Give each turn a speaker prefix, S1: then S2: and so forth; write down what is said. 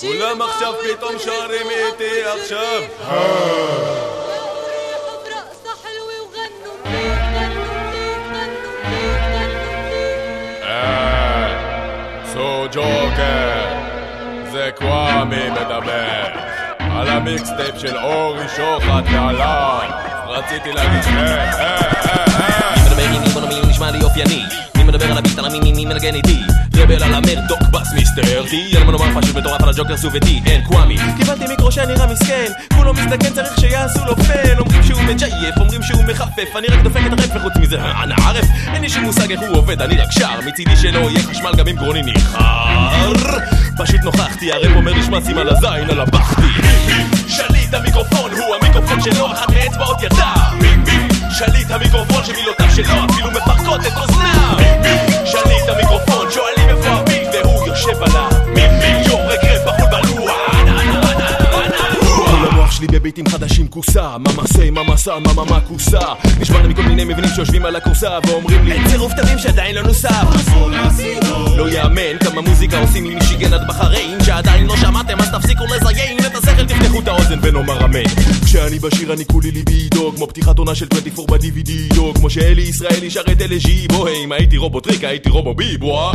S1: כולם עכשיו פתאום שרים איתי עכשיו. סו ג'וקר זה קוואמי מדבר. על המיקסטייפ של אורי שוחט ועליי רציתי להגיד אה אה אה
S2: מי מדבר עם מי? בוא נמילים נשמע לי אופייני. מי מדבר על הביט על מי מנגן איתי רבל על המרדוק בס מיסטר די אין מה נאמר פשוט מטורף על הג'וקר סובתי אין קוואמי קיבלתי מיקרו שנראה מסכן כולו מסתכן צריך שיעשו לו פן. אומרים שהוא מג'ייף אומרים שהוא מחפף אני רק דופק את הרף וחוץ מזה אנא ערף. אין לי שום מושג איך הוא עובד אני רק שר מצידי שלא יהיה חשמל גם אם גרוני ניחר. פשוט נוכחתי הרב אומר לי שמע שים על הזין על הבכתי שליט המיקרופון הוא המיקרופון שלו אחת מאצבעות ידיו. שליט המיקרופון שמילותיו שלו אפילו מפרקות את אוזניו בביטים חדשים כוסה ממסי ממסה מממה כוסה נשבעת מכל מיני מבנים שיושבים על הכורסה ואומרים לי אין צירוף תווים שעדיין לא נוסף. לא יאמן כמה מוזיקה עושים עם מישיגן עד בחריין שעדיין לא שמעתם אז תפסיקו לזיין את השכל תפתחו את האוזן ונאמר אמן. כשאני בשיר אני כולי ליבידו כמו פתיחת עונה של 24 ב-DVD כמו שאלי ישראלי שר את אלה ז'יבו אם הייתי רובוטריק הייתי רובו ביבו